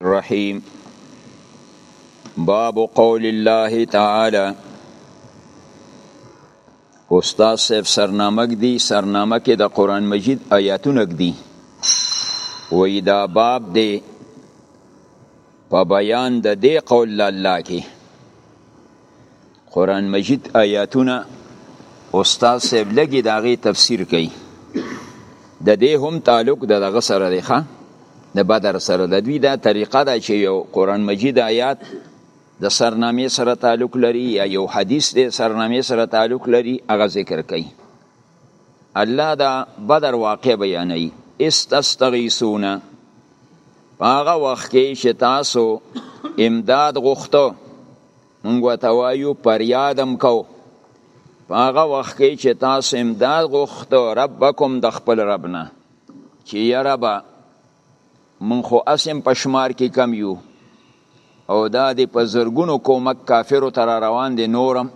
الرحیم باب قول الله تعالی استاد صاحب سرنامه دی سرنامه کې د قران مجید آیاتونه دی وې دا باب دی په بیان د دې قول الله کې قرآن مجید آیاتونه استاد صاحب لګي دا غي تفسیر کوي د دې هم تعلق د دغه سره دی ښا د بدر سره د دوی دا طریقه ده چې یو قرآن مجید آیات د سرنامې سره تعلق لري یا یو حدیث د سرنامې سره تعلق لري هغه ذکر کوي الله دا بدر واقع بیانوي استستغیثون هغه وخت کې چې تاسو امداد غوښتو مونږ وته وایو پر یادم کو هغه وخت کې چې تاسو امداد غوښتو ربکم د خپل ربنا چې یا رب مونږ خو اسم په شمار کې کم یو او دا د په زرګونو کومک کافرو تر روان دي نورم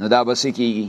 نو دا بس کیږي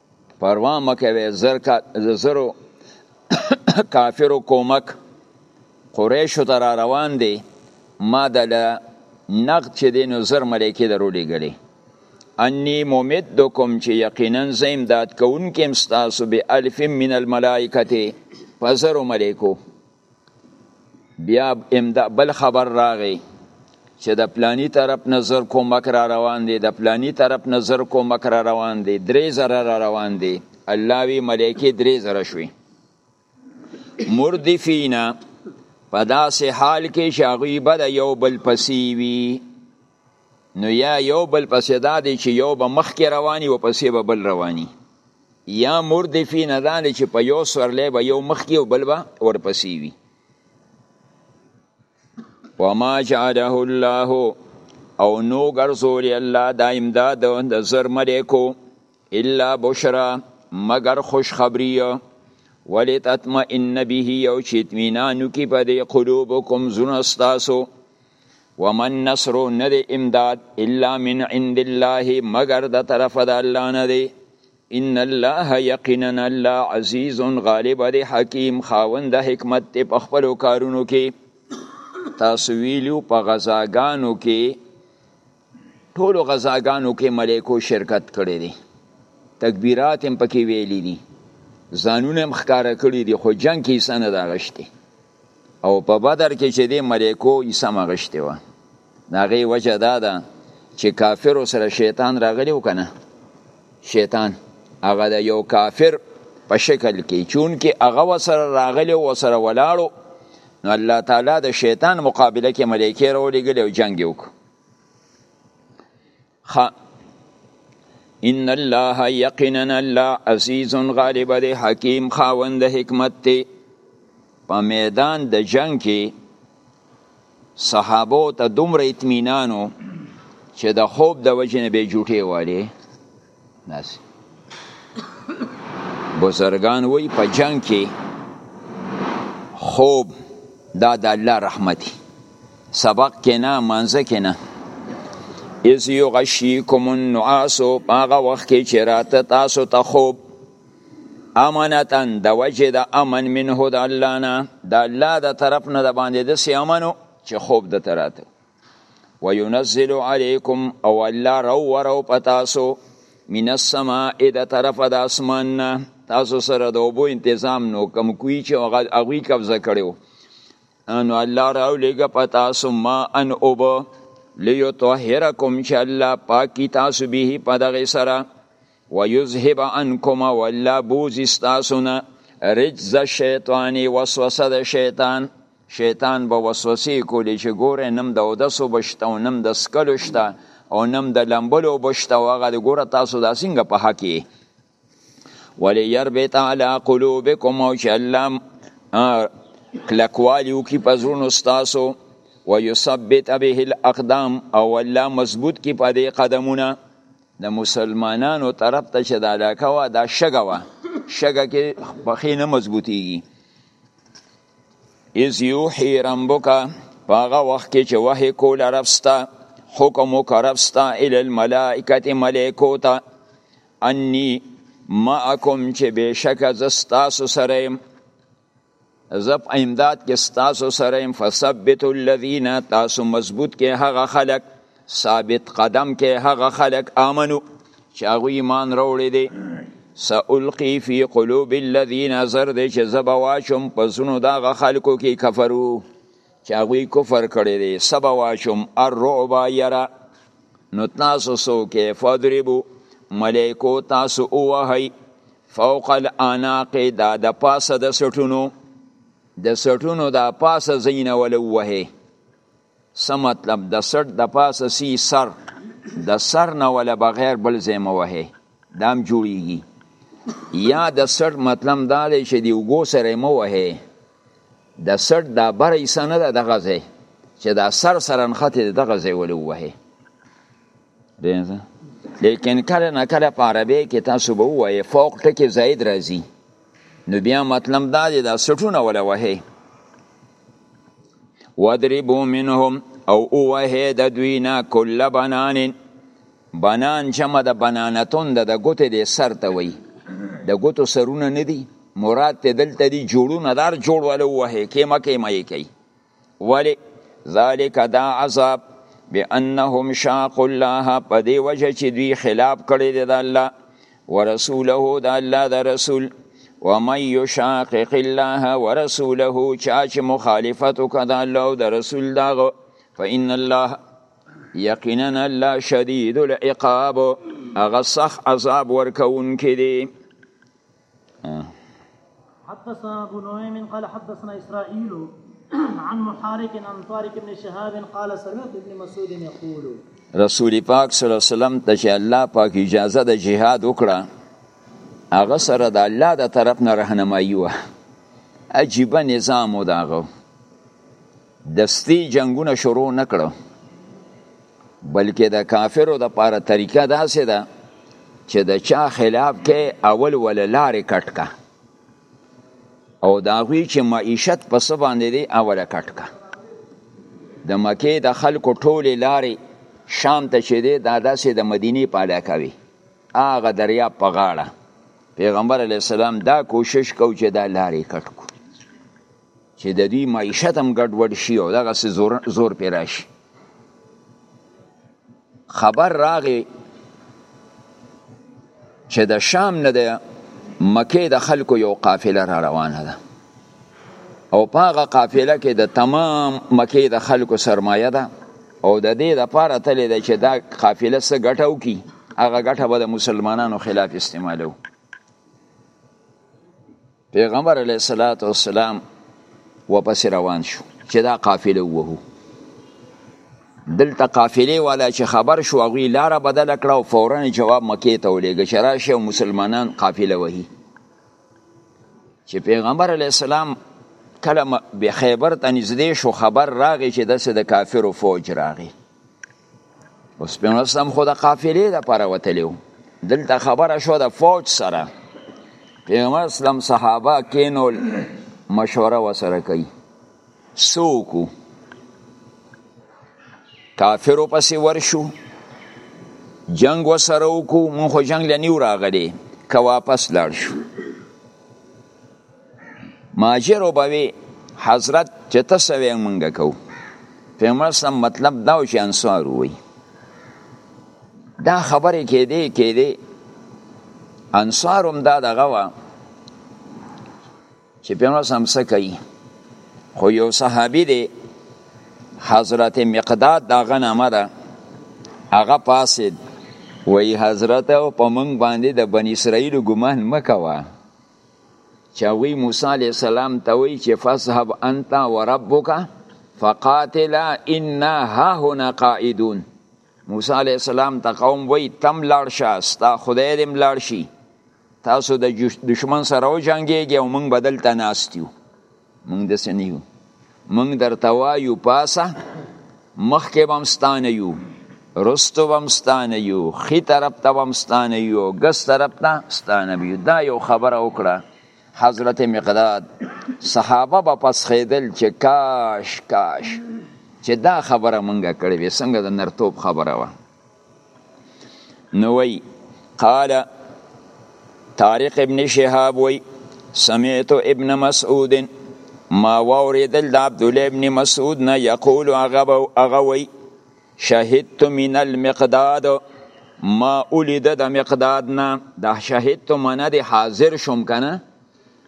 پروا مکوي زر کا زرو کافرو کومک قریشو ته را روان دی ما د نقد چې دی نو زر ملایکې درولې ګړي انی ممدکم چې یقینا زیم داد کوونکم ستاسو به الف من الملائکه په زرو ملایکو بیا امدا بل خبر راغی چې د پلانی طرف نظر کومک را روان دی د پلانی طرف نظر کومک را روان دی درې زره را روان دی الله وی ملائکه درې زره شوي مردفینا په داسې حال کې چې هغوی به د یو بل پسې وي نو یا یو بل پسې دا دی چې یو به مخکې رواني او پسې به بل رواني یا مردفی نه دا دی چې په یو سورلی به یو مخکې او بل به ورپسې وي وما جعله الله او نو ګرځولي الله دا امداد د زر ملکو الا بشرا مگر خوشخبری ولی تطمئن به او چې اطمینان کی په دې قلوبکم زونه ستاسو وما النصر نه دی امداد الا من عند الله مگر د طرف د الله نه دی ان الله یقینا الله عزیز غالب دی حکیم خاوند حکمت دی په خپل کارونو کې تاسو ویلو په غزاګانو کې ټول غزاګانو کې ملائکو شرکت کړی دی تکبیرات هم پکې ویلي دي ځانونه هم ښکاره کړي دي خو جنگ کې څه نه ده غشتي او په بدر کې چې د ملائکو عیسی مغشته و ناغي وجه دا ده چې کافر سره شیطان راغلی وکنه شیطان هغه د یو کافر په شکل کې چون کې هغه وسره راغلی او وسره ولاړو نو الله تعالی د شیطان مقابله کې ملائکه راولېږل او جنگ وکړ خ ان الله یقینا الله عزیز غالب دی حکیم خاوند حکمت دی په میدان د جنگ کې صحابه ته دومره اطمینانو چې د خوب د وجې نه به جوټې والي ناس بزرگان وی په جنگ کې خوب دا د الله رحمت سبق کې نه مانځه کې نه از یو غشیکم النعاس هغه وخت کې چې راته تاسو ته خوب امانتا د وجه د امن منه د الله نه د الله د طرف نه د باندې د سیامنو چې خوب د تراته وينزل عليكم او الله رو ورو پتاسو من السماء د طرف د اسمان نه تاسو سره د اوبو تنظیم نو کم کوی چې هغه هغوی قبضه کړو نو الله راو لږه په تاسو ما ان اوبه لیطهرکم چې الله پاکي تاسو به په دغې سره ويذهب عنكم او الله بوزي ستاسو نه رجز الشیطان وسوسه د شیطان شیطان به وسوسې کولې چې ګوره نم د اودسو بشته او نم د سکلو شته او نم د لمبلو بشته او هغه د ګوره تاسو دا څنګه په حق یې ولې یربط علی قلوبکم او چې الله کلکوالی وکړي په زړونو ستاسو ویثبت به الاقدام او الله مضبوط کړي په دې قدمونه د مسلمانانو طرف ته چې دا علاقه وه دا شګه وه شګه کې پښې نه مضبوطیږي از یوحی ربک په هغه وخت کې چې وحی کول رب ستا حکم وکړه رب ستا الی الملائکه ملائکو ته انی معکم چې بېشکه زه ستاسو سره یم زه په امداد کې ستاسو سره يم فثبتوا الذين تاسو مضبوط کې هغه خلک ثابت قدم کې هغه خلک امنو چې هغه ایمان راوړي دي سألقي في قلوب الذين زر دې چې زبا واشم په زونو دا خلکو کې کفرو چې هغه کفر کړي دي سبا واشم الرعب يرا نو تاسو سو کې فضربو ملائکو تاسو اوهي فوق الاناق دا د پاسه د سټونو د سټونو د پاسه زین ول وه سم مطلب د سټ د پاسه سی سر د سر نه ول بغیر بل زیم وه دام جوړیږي یا د سټ مطلب دا دی چې دی وګو سره مو وه د سټ د بر ایسنه د دغه ځای چې د سر سره نخته دغه ځای ول وه دینځه لیکن کله نه کله په عربی کې تاسو به وایې فوق ټکی زائد راځي نو بیا مطلب دا دی دا سټونه ولا وهي وضربو منهم او اوه د دوی نه کل بنان بنان جمع د بنانتون د د ګوتې د سر ته وایي د ګوتو سرونه نه دي مراد ته دلته دي جوړونه دار جوړ ولا وهي کېمه کېمه یې کوي ولی ذالک دا عذاب بانهم شاقوا الله په دی وجه چې دوی خلاف کړی دی د الله ورسوله د الله د رسول ومن یشاقق الله ورسوله چا چې مخالفت وکړ د الله او د رسول دغه فإن الله یقینا الله شدید العقاب هغه سخت عذاب ورکون کې دی حدثنا ابو نعيم قال حدثنا اسرائيل عن محارك عن طارق بن شهاب قال سمعت ابن مسعود يقول رسول پاک صلی الله علیه وسلم ته چې الله پاک اجازه د جهاد وکړه هغه سره د الله د طرف نه راهنمایي و عجیب نظام و داغه دستی جنگونه شروع نکړو بلکې د کافرو د پاره طریقه داسې ده چې د چا خلاف کې اول ول لارې کټ کا او دا غوی چې معیشت په څه باندې دی اول کټ کا د مکې د خلکو ټولې لارې شام ته چې دی دا داسې د مدینې په علاقه وي هغه دریاب په غاړه پیغمبر علیه السلام دا کوشش کو چې دا لارې کټ کو چې د دوی معیشت هم ګډوډ شي او دغه سي زور زور پې راشي خبر راغی چې د شام نه د مکې د خلکو یو قافله را روانه ده او په هغه قافله کې د تمام مکې د خلکو سرمایه ده او د دې لپاره تللی ده چې دا قافله څه ګټه وکړي هغه ګټه به د مسلمانانو خلاف استعمالوي پیغمبر علیه الصلاۃ والسلام وپس روان شو چې دا قافله وو دلته قافله والا چې خبر شو هغه لار بدل کړه او فورا جواب مکه ته ولېږه چې راشه مسلمانان قافله وهي چې پیغمبر علی السلام کله به خیبر ته نږدې شو خبر راغی چې دسه د کافرو فوج راغی اوس په نسم خو د قافلې د پاره وتلیو دلته خبره شو د فوج سره پیغمبر اسلام صحابه کینول مشوره وسره کوي سوکو کافرو پسې ورشو جنگ وسره وکړو مونږ خو جنگ لنیو راغلی که واپس لاړ شو ماجر وبوي حضرت چې ته سوي مونږه کو پیغمبر سم مطلب دا چې انصار وي دا خبره کې دی کې دی انصار هم دا دغه وا چې پیغمبر سم څه کوي خو یو صحابي دی حضرت مقداد دا غنامه ده هغه پاسید وی حضرت او په مونږ باندې د بنی اسرائیل ګمان مکوه چې هغوی موسی علیه السلام ته وایي چې فذهب انت وربک فقاتلا انا هاهنا قاعدون موسی علیه السلام ته قوم وایي تم لاړ شه ستا خدای دې ملاړ شي تاسو د دشمن سره وجنګېږئ او موږ به دلته ناست یو مونږ د سنیو مونږ درته وایو پاسه مخکې به هم ستانه یو رستو به هم ستانه یو ښي طرف ته به هم ستانه یو ګس طرف ته ستانه به یو دا یو خبره وکړه حضرت مقداد صحابه به پسخېدل چې کاش کاش چې دا خبره مونږه کړې وي څنګه د نرتوب خبره وه نو وی قال طارق ابن شهاب وی سمعت ابن مسعود ما واوریدل د عبد الله ابن مسعود نه یقول هغه وی شهدت من المقداد ما اولید د مقداد نه د شهدت منه د حاضر شوم کنه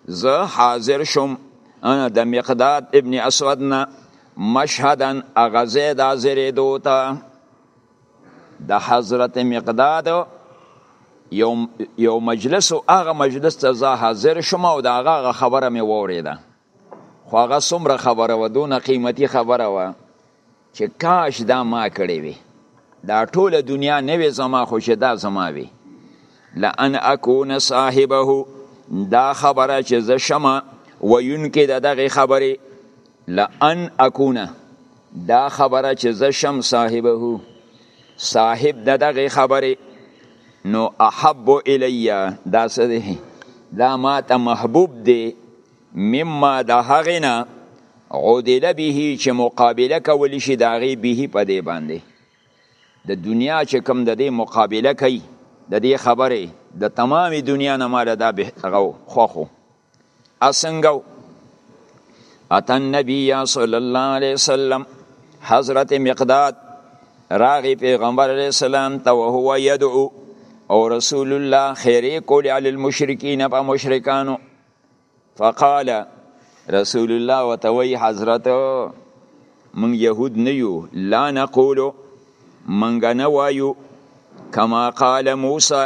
زه حاضر شوم انا د مقداد ابن اسود نه مشهدن اغزه د حاضرې دوته د حضرت مقداد یو یو مجلس او هغه مجلس ته زه حاضر شوم او دا هغه خبره مې ووریده خو هغه څومره خبره و دونه قیمتي خبره و چې کاش دا ما کړې وي دا ټوله دنیا نه وي زما خو چې دا زما وي لأن اکون صاحبه دا خبره چې زه شمه ویونکې د دغې خبرې لأن اکونه دا خبره چې زه شم صاحبه صاحب د دغه خبره نو احب الیا دا څه دی دا ما ته محبوب دی مما د هغې نه عدل به چې مقابله کولی شي د هغې به په دې باندې د دنیا چې کوم د دې مقابله کوي د دې خبرې د تمامې دنیا نه ماله دا به هغه خوښو اسنګو اتن نبی صلی الله علیه وسلم حضرت مقداد راغی پیغمبر علیه السلام ته وهو یدعو او رسول الله خیره کولی علی المشرکین په مشرکانو فقال رسول الله وتوی حضرت من يهود نه یو لا نقول منګ نه وایو کما قال موسی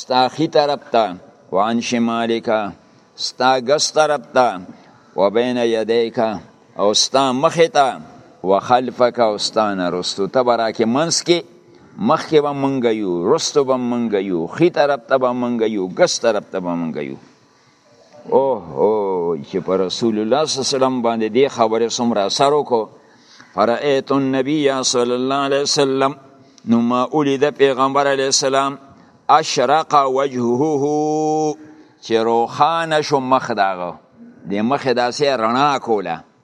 ستا خي طرف ته وان شمالک ستا ګس طرف ته وبین یدیک او ستا مخ ته وخلفک او ستا نه رستو ته برا کې منس کې مخ کې به منګ یو رستو به منګ یو خي طرف ته به منګ یو ګس طرف ته به منګ یو اوه او چې پر رسول الله صلی الله علیه وسلم باندې دی خبره څومره اثر وکړو فرأیت النبی صلی الله علیه وسلم نو ما اولید پیغمبر علیه السلام اشرق وجهه چې روخانه شو مخ داغه د مخ داسې رڼا کوله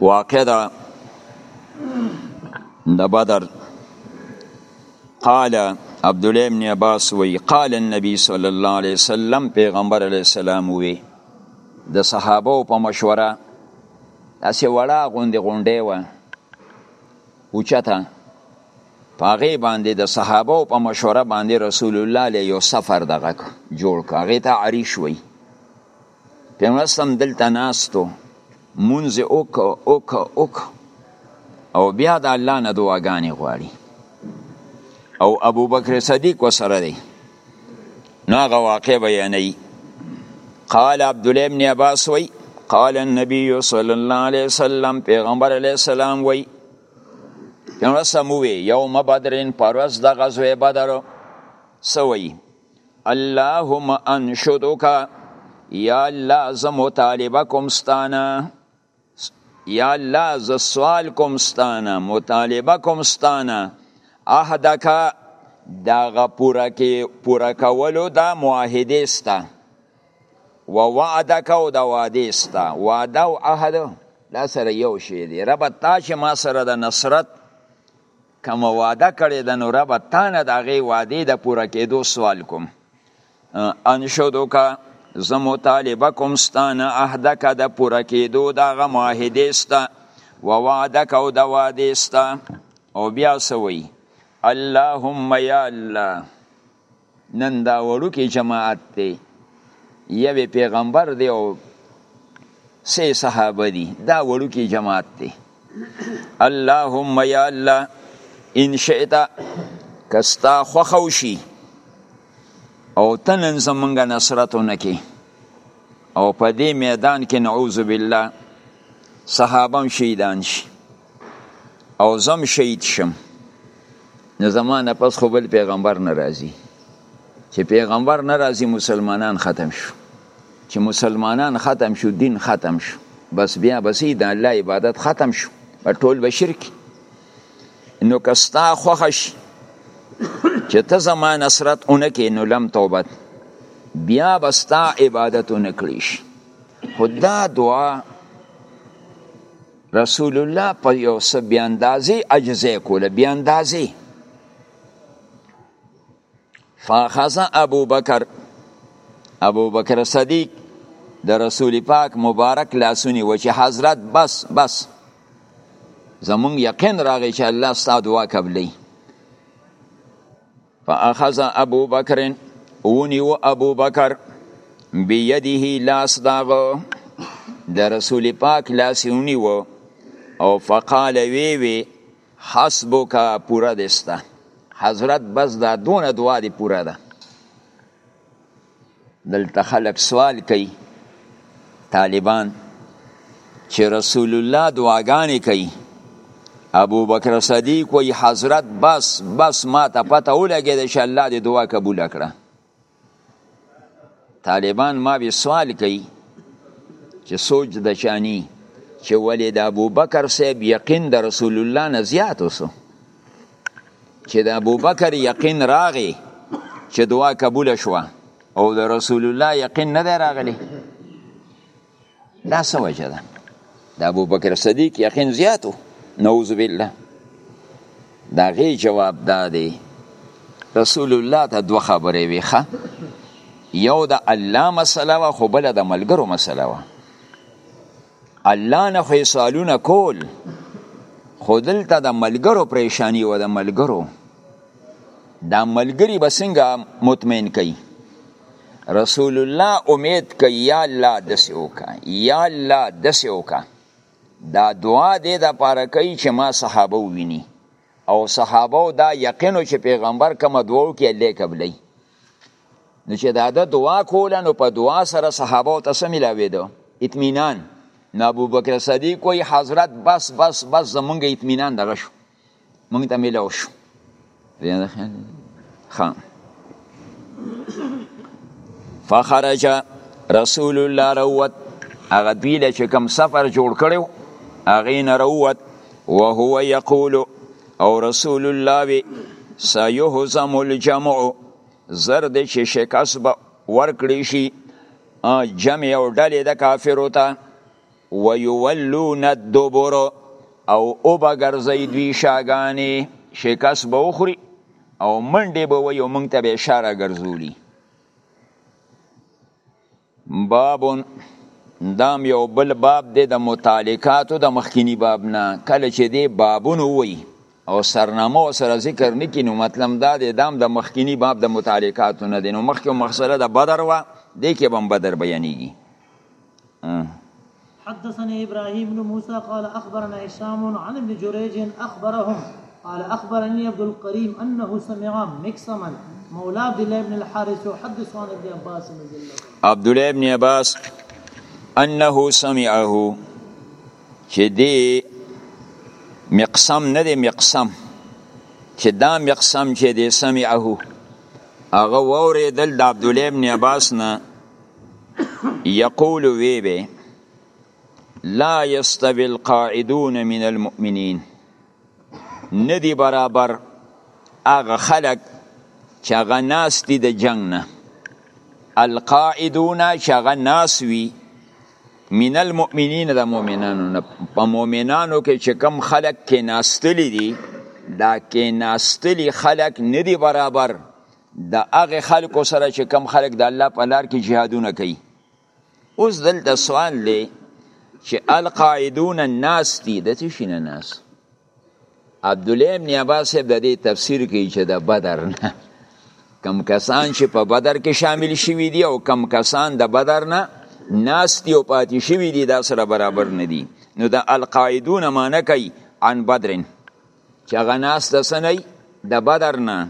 واقع ده د بدر قال عبد الله ابن عباس وی قال النبي صلى الله عليه وسلم پیغمبر علیه السلام وی د صحابه په مشوره اسې وړه غوندې غونډې و اوچته پاغه باندې د صحابه او په مشوره باندې رسول الله له یو سفر دغه جوړ کاغه ته عریش وی پیغمبر سم دلته ناستو مونږ اوک اوک اوک او بیا د الله نه دعاګانې غواړي او ابو بکر صدیق وسره دی نو هغه واقع بیانوي قال عبد الله بن عباس وی قال النبي صلی الله علیه وسلم پیغمبر علیه السلام وی پیغمبر سموي یوم بدرین پروس د غزوه بدر سوی اللهم انشدک یا الله زه مطالبه کوم ستانه یا الله زه سوال کوم ستانه مطالبه کوم ستانه عهدک دا غپوره کې پوره کولو دا معاهده ستا و وعدک او دا وعده ستا وعده او عهد دا سره یو شی دی رب تا چې ما سره د نصرت کوم وعده کړې ده نو رب تا نه د هغې وعدې د پوره کېدو سوال کوم انشدک زه مطالبه کوم ستا نه عهدک د پوره کېدو د هغه معاهدې ستا و وعدک او د وعدې ستا او بیا څه وایي اللهم یا الله نن دا وړوکی جماعت دی یوې پیغمبر دی او سه صحابه دی دا وړوکی جماعت دی اللهم یا الله ان شئت کستا خوخوشی او تنن زمونږ نصرتونه کې او په دې میدان کې نعوذ بالله صحابم شهیدان شي او زم شهید شم نو زما نه پس خو بل پیغمبر نه راځي چې پیغمبر نه راځي مسلمانان ختم شو چې مسلمانان ختم شو دین ختم شو بس بیا بسې د الله عبادت ختم شو ټول به شرک نو که ستا خوښه شي چې ته زما نصرت اونکې نو لم توبت بیا به ستا عبادت اونکړي شي خو دا دعا رسول الله په یو څه بی اندازې عجزه کوله بی اندازې فاخذ ابو بکر ابو بکر صدیق د رسول پاک مبارک لاسونی و چې حضرت بس بس زمون یقین راغی چې الله ستاسو دعا قبلې فاخذ ابو بکر ونیو ابو بکر بیده لاس داغه د رسول پاک لاس ونیو او فقال وی وی حسبک پورا دستا حضرت بس دا دونه دعا دی پورا ده دلته خلک سوال کوي طالبان چې رسول الله دعاګانې کوي ابو بکر صدیق وی حضرت بس بس ما ته پته ولګید چې الله دې دعا قبول کړه طالبان ما به سوال کوي چې سوچ د چانی چې ولې د ابو بکر صاحب یقین د رسول الله نه زیات وسو چې د ابوبکر یقین راغی چې دعا قبول شوه او د رسول الله یقین نه دی راغلی دا څه وجه ده د ابوبکر صدیق یقین زیات و نعوذ بالله د هغې جواب دا دی رسول الله ته دوه خبرې وې ښه یو د الله مسله وه خو بله د ملګرو مسله وه الله نه خو سوالونه کول خو دلته د ملګرو پریشانی و د ملګرو دا ملګری به څنګه مطمئن کوي رسول الله امید کوي یا الله دسې وکا یا الله دسې وکا دا دعا دې د پاره کوي چې ما صحابه وویني او صحابه دا یقینو چې پیغمبر کوم دعا وکړي الله قبلي نو چې دا د دعا کوله نو په دعا سره صحابه ته څه ملاوېده اطمینان نو ابوبکر صدیق وایي حضرت بس بس بس زمونږ اطمینان دغه شو مونږ ته ملاو شو ښه فخرج رسول الله روت هغه دوی له چې کوم سفر جوړ کړو هغې نه روت وهو یقولو او رسول الله وی سيهزم الجمع زرد چې شکست به ورکړي شي جمع او ډلې د کافرو ته ويولون الدبر او او بغرزي دوی شاګانې شکست به وخوري او منډې به وي او مونږ ته به اشاره ګرځولي باب دام یو بل باب دی د متعلقاتو د مخکینی باب نه کله چې دی بابونه وای او سرنامه او سره ذکر نکی نو مطلب دا دی دام د دا مخکینی باب د متعلقاتو نه دی نو مخکې مخصله د بدر وا دی کې بم بدر بیانیږي حدثني ابراهيم بن موسى قال اخبرنا هشام عن ابن جريج اخبرهم قال اخبرني عبد الكريم انه سمع مكسما مولى عبد الله بن الحارث يحدث عن ابن عباس رضي الله عنه عبد الله بن عباس انه سمعه چې دی مقسم نه دی مقسم چې دا مقسم چې دی سمعه هغه وورېدل د عبدالله ابن عباس نه یقول وی به لا یستوی القاعدون من المؤمنین ندی برابر هغه خلق چې هغه ناس دي د جنگ نه القاعدون چې هغه ناس وي من المؤمنین د مؤمنانو نه په مؤمنانو کې چې کم خلق کې ناستلی دي دا کې ناستلی خلق ندی برابر د هغه خلکو سره چې کم خلک د الله په لار کې جهادونه کوي اوس دلته سوال دی چې القاعدون الناس دي د څه شي نه ناس عبد الله ابن عباس د دې تفسیر کوي چې د بدر نه کم کسان چې په بدر کې شامل شوي دي او کم کسان د بدر نه ناس دي او پاتې شوي دي دا سره برابر نه دي نو د القاعدون معنی کوي عن بدرن چې هغه ناس د سنئ د بدر نه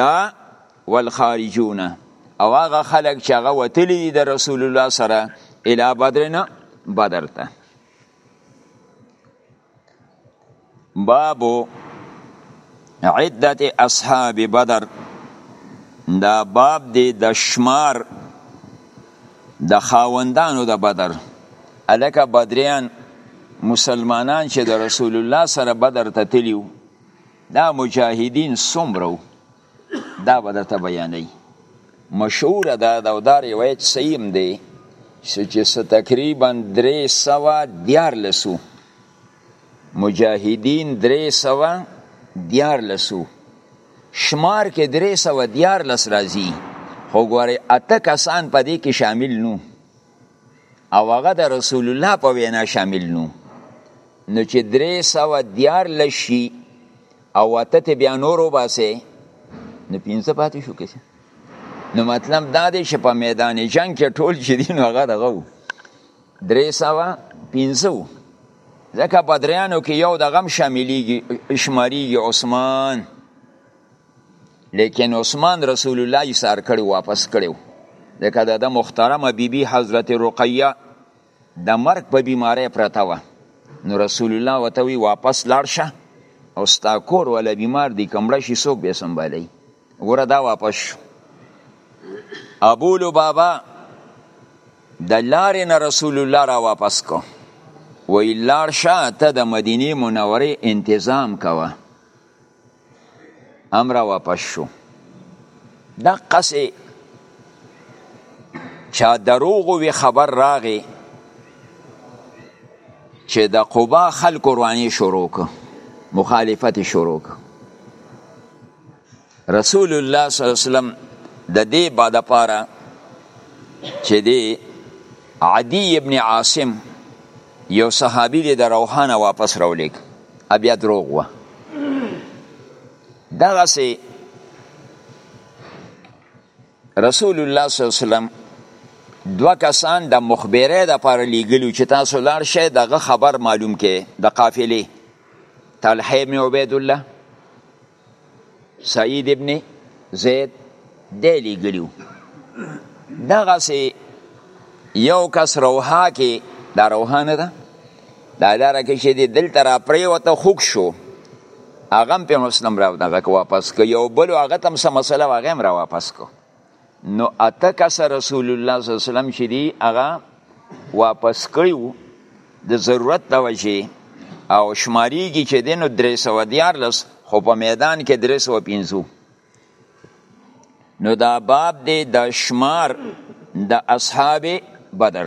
دا والخارجون او هغه خلک چې هغه وتلی دي د رسول الله سره الی بدر نه بدر ته بابو عدت اصحاب بدر دا باب دی د شمار د خاوندانو د بدر الکه بدریان مسلمانان چې د رسول الله سره بدر ته تلیو دا مجاهدین څومره دا به درته بیانوي مشهوره ده دا او دا روایت صحیح هم دی چې څه تقریبا درې سوه دیارلسو مجاهدین درې سوه دیارلسو شمار کې درې سوه دیارلس راځي خو ګورې اته کسان په دې کې شامل نو او هغه د رسول الله په وینا شامل نو نو چې درې سوه دیارلس شي او اته ته بیا نور وباسې نو پنځه پاتې شو که نو مطلب دا دی چې په میدان جنگ کې ټول چې دي نو هغه دغه درې سوه پنځه وو ځکه په دریانو کې یو د غم شاملیږي شماریږي عثمان لیکن عثمان رسول الله یې سار کړی واپس کړی ځکه د ده محترمه بیبي بی حضرت رقیه د مرګ په بیمارۍ پرته وه نو رسول الله ورته وی واپس لاړ شه او ستا کور ولا بیمار دی که مړه شي څوک به یې سنبالوي ګوره دا واپس شو ابو لبابا د لارې نه رسول الله را واپس کو وی لار شاه ته د مدینه منوره انتظام کوه امر واپس شو دا قصه چا دروغ وی خبر راغی چې د قبا خلکو رواني شروع ک مخالفت شروع ک رسول الله صلی الله علیه وسلم د دې بعد پاره چې دی عدی ابن عاصم یو صحابي دی د روحانه واپس راولېږ بیا دروغ وه دغسې رسول الله صلی الله علیه وسلم دوه کسان د مخبره د پاره لیږلو چې تاسو لاړ شئ دغه خبر معلوم کې د قافلې طلحه ابن عبید الله سعید ابن زید دی لګلیو دغه سي یو کس روها کې دا روها نه ده دا لاره کې چې دی دلته را پریوته خوک شو هغه هم په مسلم راو دغه واپس که یو بل هغه تم سم مسله هغه هم را واپس کو نو اته کسه رسول الله صلی الله علیه وسلم چې دی هغه واپس کړی وو د ضرورت د وجې او شماریږي چې دی نو درې سوه دیارلس خو په میدان کې درې سوه پنځو نو دا باب دی د شمار د اصحاب بدر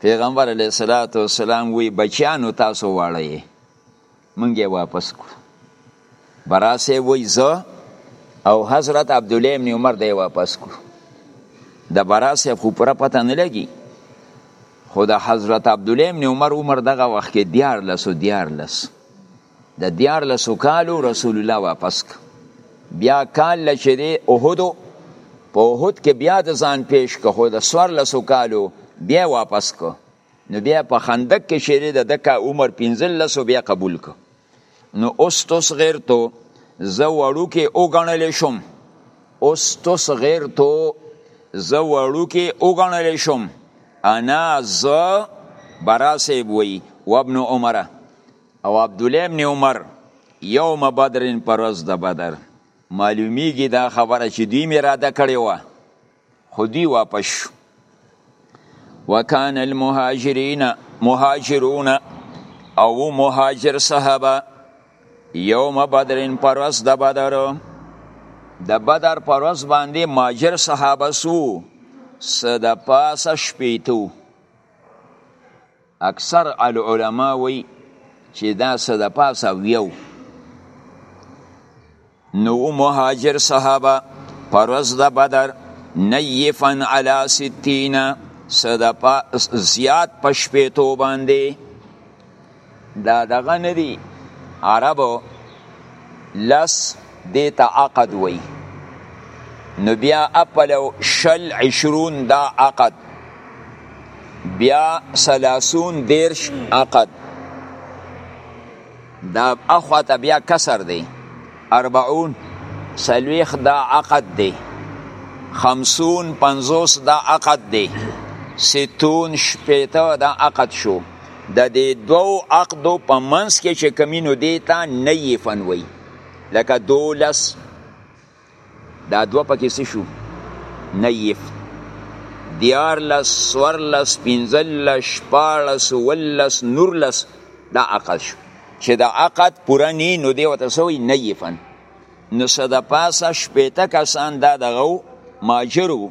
پیغمبر علیه الصلاۃ والسلام وی بچیانو تاسو واړی مونږه واپس کو براسه وی زه او حضرت عبد الله ابن عمر دی واپس کو د براسه خو پر پته نه لګی خو د حضرت عبد الله ابن عمر عمر دغه وخت کې دیار لس او دیار لس د دیار لسو کالو رسول الله واپس که بیا کال لچه دی احدو په احد کې بیا د ځان پیش که خو د سور لسو کالو بیا واپس که نو بیا په خندق کې شری د دکا عمر پینزل لسو بیا قبول که نو اوس تصغیر تو زه وړو کې او گڼل شم اوس تصغیر تو زه وړو کې او گڼل شم انا زه براسیب وی وابن عمره او عبدالله ابن عمر یوم بدرین پر ورځ د بدر معلومیږي دا خبره چې دوی مې اراده کړې وه خو دوی واپس شو وکان المهاجرین مهاجرون او مهاجر صحابه یوم بدرین پر ورځ د بدر د بدر پر ورځ باندې مهاجر صحابه سو څه د پاسه شپېتو اکثر العلماء وی چې دا صد پاس او یو نو مهاجر صحابه پرز د بدر نیفا علی ستین صد پاس زیاد پشپیتو باندې دا دغه ندی عربو لس دې ته عقد وایي نو بیا اپلو شل عشرون دا عقد بیا سلاسون دیرش عقد دا اخواته بیا کسر دی اربعون سلویخ دا عقد دی خمسون پنزوس دا عقد دی ستون شپیته دا عقد شو د دې دوو عقدو په منځ کې چې کمینو دی ته نوی فن وایي لکه دولس دا دوه پکې څه شو نوی فن دیارلس سورلس پنځلس شپاړس اوولس نورلس دا عقد شو چې د عقد پوره نی نو دی ورته څه وایي نوی فن نو څه د پاسه شپېته کسان دا دغه ماجر وو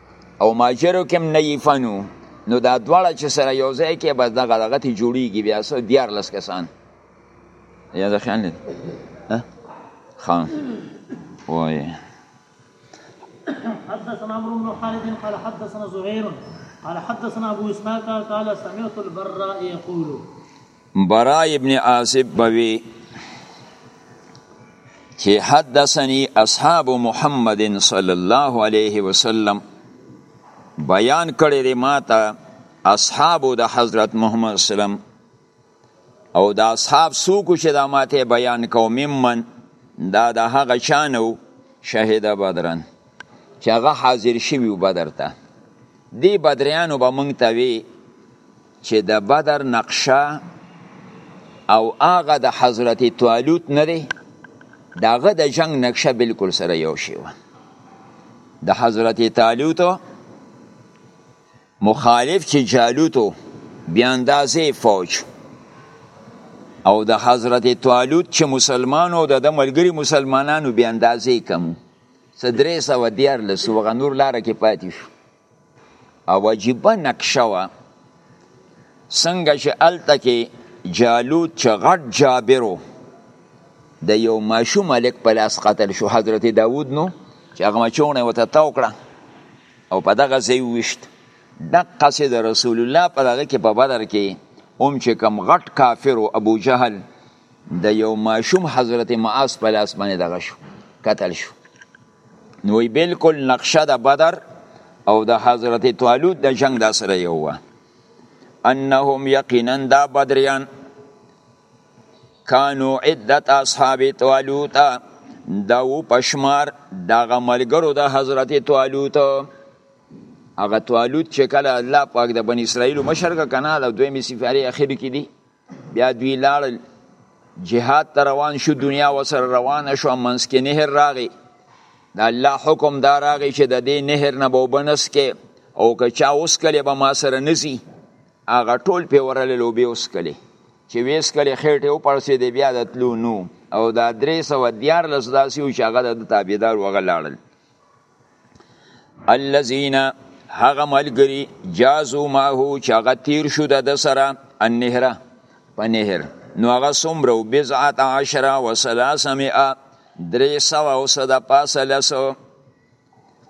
او ماجرو کې هم نوي فنو نو دا دواړه چې سره یو ځای کې بس دغه دغه تی جوړیږي بیا سو دیار لس کسان یا د خیال نه خان وای حدثنا عمرو بن خالد قال حدثنا زهير قال حدثنا ابو اسحاق قال سمعت البراء يقول برا ابن عاصب بوي چې حدثني اصحاب محمد صلی الله علیه وسلم بیان کړی دی ماته اصحاب د حضرت محمد سلام او د اصحاب سوکو چې دا ماته بیان کوم ممن دا د هغه چانو شهید بدرن چې هغه حاضر شوی بدر ته دی بدریانو به مونږ ته وی چې د بدر نقشه او هغه د حضرت طالوت نه دی داغه د جنگ نقشه بالکل سره یو شی و د حضرت طالوت مخالف چې جالوت بیا اندازې فوج او د حضرت طالوت چې مسلمانو د د ملګری مسلمانانو بیا اندازې کم صدرې سو دیار لسو غنور لار کې پاتې شو او عجیبه نقشه وه څنګه چې هلته کې جالوت چې غټ جابر و د یو ماشوم هلک په لاس قتل شو حضرت داود نو چې هغه مچونه یې ورته تاو کړه او په دغه ځای وویشت دقسې د رسول الله په دغه کې په بدر کې هم چې کوم غټ کافر و ابو جهل د یو ماشوم حضرت معاذ په لاس باندې دغه شو قتل شو نو بالکل نقشه د بدر او د حضرت طالوت د جنگ دا سره یو وه انهم یقینا دا بدریان کانو عدت اصحاب طالوت دا و پشمار دغه ملګرو د حضرت طالوت هغه طالوت چې کله الله پاک د بن اسرائیل مشرګه کنه د دوی می سفاری اخر کې دي بیا دوی لاړل جهاد ته روان شو دنیا وسره روانه شو منځ کې نهر راغی د الله حکم دا راغی چې د دې نهر نه به اوبه نسکې او که چا وسکلې به ما سره نځي هغه ټول پې ورلې لوبې وسکلې چې ویسکلې خېټې وپړسېدې بیا د تلو نو او دا درې سوه دیارلس داسې و چې هغه د تابعدار وغه لاړل الذين هغه ملګری جازو ما هو چې هغه تیر شو د ده سره النهره په نهر نو هغه څومره و بضعت عشره و سلاسمئه درې سوه او څه د پاسه لسو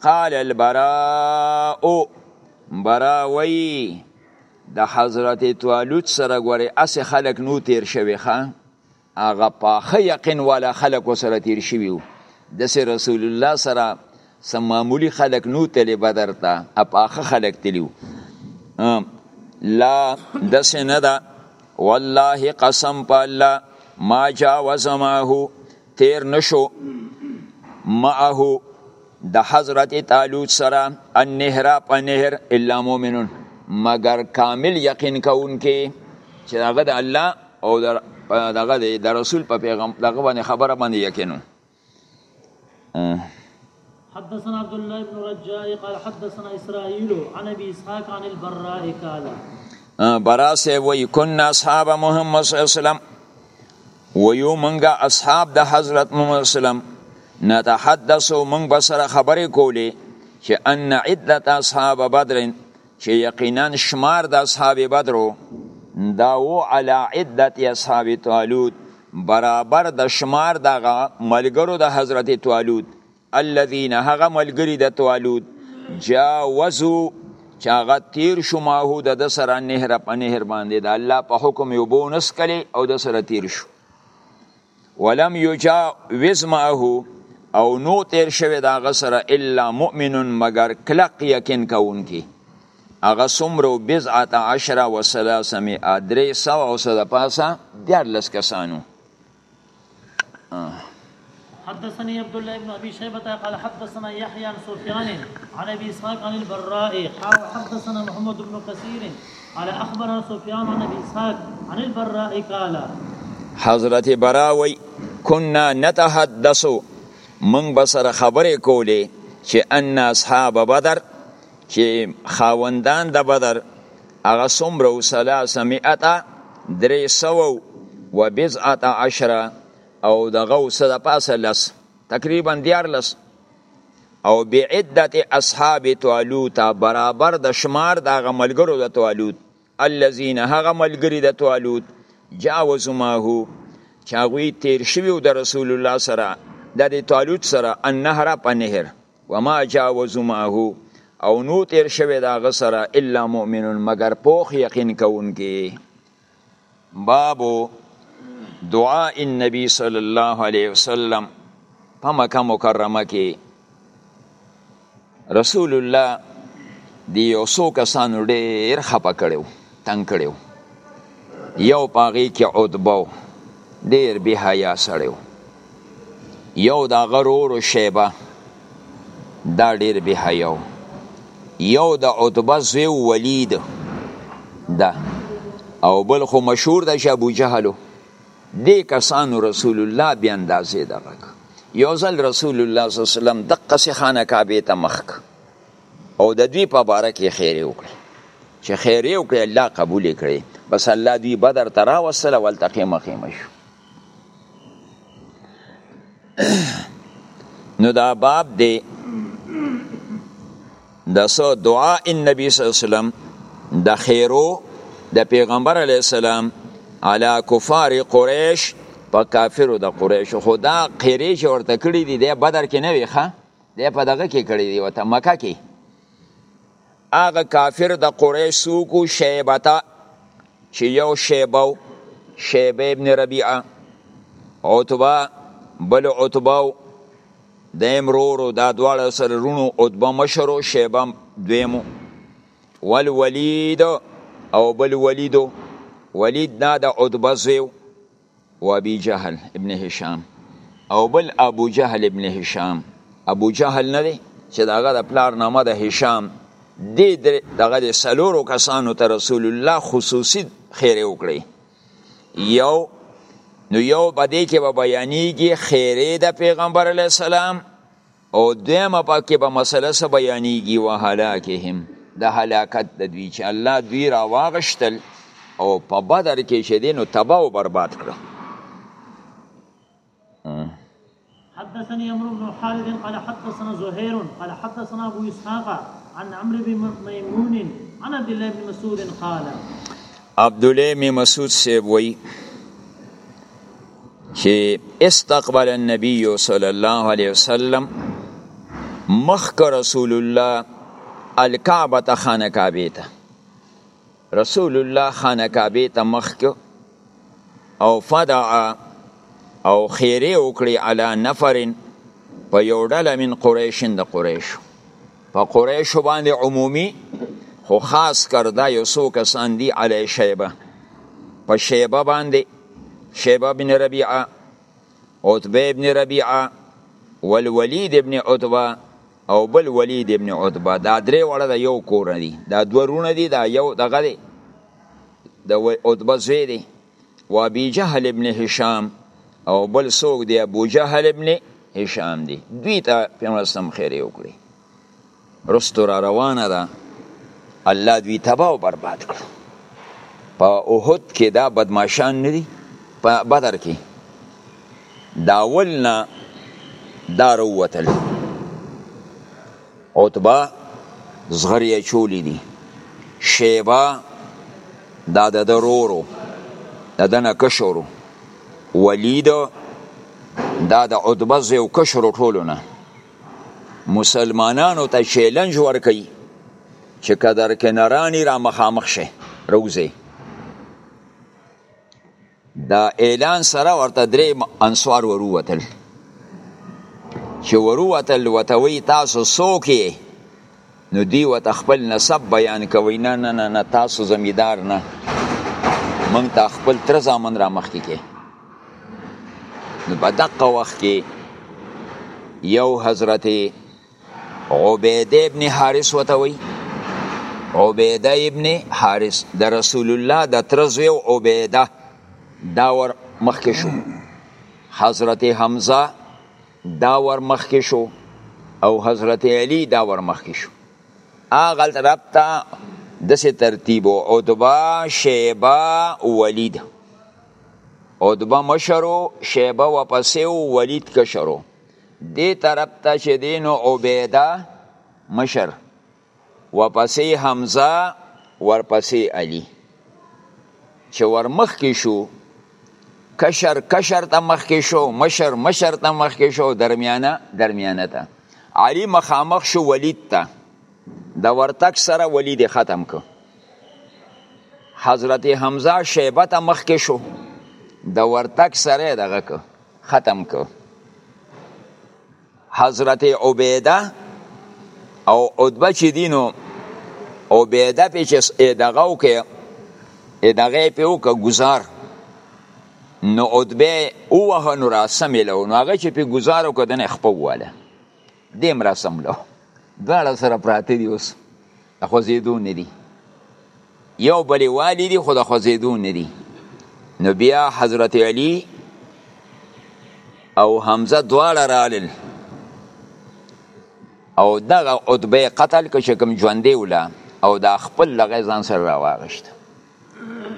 قال البراء برا وی د حضرت طالوت سره ګورې اسې خلک نو تیر شوی ښه هغه پاخه یقین والا خلکو سره تیر شوي وو داسې رسول الله سره سم معمولي خلک نو تلې بدر ته پاخه خلک تلي وو لا داسې نه ده والله قسم په الله ما جاوز معه تیر نشو معه د حضرت طالوت سره النهر په نهر الا مؤمنون مگر کامل یقین کوونکې چې هغه د الله او دغه دی د رسول په پیغام دغه باندې خبره باندې یقینو حدثنا عبد الله بن رجاء قال حدثنا اسرائيل عن ابي اسحاق عن البراء قال برا سه وی كنا اصحاب محمد صلی الله علیه وسلم ویو منګه اصحاب د حضرت محمد اسلام نتحدث منګ بسره خبرې کولې چې ان عدت اصحاب بدر چې یقینا شمار د اصحاب بدرو دا و علا عدت اصحاب طالوت برابر د شمار دغه ملګرو د حضرت طالوت الذين هغه ملګری د طالوت جاوزو چې هغه تیر شو ماهو د د سره نهر په نهر باندې د الله په حکم یو بونس کلی او د سره تیر شو ولم یجاوز معه او نو تیر شوی دا غسره الا مؤمن مگر کلق یقین کونکی هغه سمرو بزعت عشره و سلاسمی ادری سو او سد پاسا دیار لس کسانو حدثني عبد الله بن ابي شيبه قال حدثنا يحيى عن سفيان عن ابي اسحاق عن البراء قال حدثنا محمد بن كثير قال اخبرنا سفيان عن ابي اسحاق عن البراء قال حضرت برا وی كنا نتحدث من بسر خبرې کولې چې ان اصحاب بدر چې خاوندان د بدر هغه څومره و سلاسه مئتا درې سوه و بضعت عشره او دغه څه د پاسه لس تقریبا دیارلس او بعدت اصحاب طالوت برابر د شمار د هغه ملګرو د طالوت الذين هغه ملګری د طالوت جاوزوا ما هو چې هغوی تیر شوي د رسول الله سره د دې طالوت سره النهر په نهر وما جاوزوا ما هو او نو تیر شوي د هغه سره الا مؤمنون مګر پوخ یقین کوونکي باب دعاء النبي صلی الله علیه وسلم په مکه مکرمه کې رسول الله دی یو څو کسانو ډېر خپه کړو تنگ کړو یو پاغي کې عتبه ډېر بهایا سړیو یو د هغه ورور شیبه دا ډیر بی حیا و یو د عتبه زوی ولید دا او بل خو مشهور د ابو جهل دې کسانو رسول الله بیا اندازې دغه یو ځل رسول الله صلی الله علیه وسلم دقه سي خانه کعبه ته مخک او د دوی په باره کې خیر وکړي چې خیر وکړي الله قبول کړي بس الله دوی بدر ترا وسله ولتقي مخې مشو نو دا باب دی د سو دعا ان نبی صلی الله علیه وسلم د خیرو د پیغمبر علی السلام علی کفار قریش په کافرو د قریش خدا قریش ورته کړی دی د بدر کې نه ویخه د په دغه کې کړی دی وته مکه کې هغه کافر د قریش څوک و شیبته چې یو شیبه و شیبه ابن ربیعه عتبه بل عتبه و د امرورو دا دواړه سره رونو عتبه مشر و شیبه دویم و والولید او بل ولیدو ولید دا د عتبه زوی و ابي جهل ابن هشام او بل ابو جهل ابن هشام ابو جهل نه دی چې داغه د پلار نامه د هشام دی دغه د سلورو کسانو ته رسول الله خصوصي خیره وکړي یو نو یو بده کې به بیانېږي خیره د پیغمبر علی السلام او دویمه پکې به مسله څه بیانیږي وهلاکهم د هلاکت د دوی چې الله دوی را واغشتل او په بدر کې چې دی نو تباه او برباد کړه حدثني عمرو بن خالد قال حدثنا زهير قال حدثنا ابو اسحاق عن عمرو بن ميمون عن عبد الله بن مسعود قال عبد الله بن مسعود سيبوي چې استقبل النبي صلی الله علیه وسلم مخک رسول الله الکعبه ته خانه کعبه ته رسول الله خانه کعبه ته مخک او فدعا او خیره وکړي علی نفرن په یو ډله من قریشن د قریش په قریش باندې عمومي خو خاص کردا یو سو کسان دی علی شیبه په شیبه باندې شیبه بن ربیعه عتبه ابن ربیعه والولید ابن عتبه او بل ولید ابن عتبه دا درې وړه د یو کور دي دا دوه رونه دي دا یو دغه دی د عتبه زوی دی و ابي جهل ابن هشام او بل څوک دی ابو جهل ابن هشام دی دوی ته پیغمبر اسلام خیر یو کړی رستو را روانه ده الله دوی تبا و برباد کړو په اوهد کې دا بدماشان ندي په بدر کې دا ولنا دا روتل عتبه زغری چولی دي شیبا دا د درورو د دنه کشورو ولید دا د عتبه زیو کشورو ټولونه مسلمانانو ته چیلنج ورکي چې قدر کنرانی را مخامخ شي روزه دا اعلان سره ورته درې انصار وروتل چې وروتل وتوي تاسو څوک نو دی وته خپل نسب بیان کوي نه نه نه نه تاسو زمیدار نه مونږ ته خپل تر ځامن را مخکې کې نو په دقه وخت کې یو حضرت عبیده ابن حارث وته وي عبیده ابن حارث د رسول الله د تر زوی عبیده دا ور مخکې شو حضرت حمزه دا ورمخکې شو او حضرت علی دا ورمخکې شو هغه طرف ته دسې ترتیب عتبه شیبه ولید عتبه مشرو شیبه وپسې او ولید کشرو دې طرف ته چې دینو عبیده مشر وپسې حمزه ورپسې علي چې ورمخکې شو کشر کشر ته مخکې شو مشر مشر ته مخکې شو درمیانه درمیانه ته علي مخامخ شو ولید ته د ورتک سره ولید ختم کو حضرت حمزه شیبه ته مخکې شو د ورتک سره دغه کو ختم کو حضرت عبیده او عتبه چې دینو عبیده په چې دغه وکړي دغه په وکړه گزار نو عتبه اوه نو را سملو نو هغه چې په گزار وکړه دنه خپواله دیم را سملو دواړه سره پراته دي اوس د خوځېدو نه دي یو بلې والي دي خو د خوځېدو نه دي نو بیا حضرت علی او حمزه دواړه رالل او دغه عتبه قتل که چې کوم ژوندی وله او دا خپل لغه ځان سره راواغشت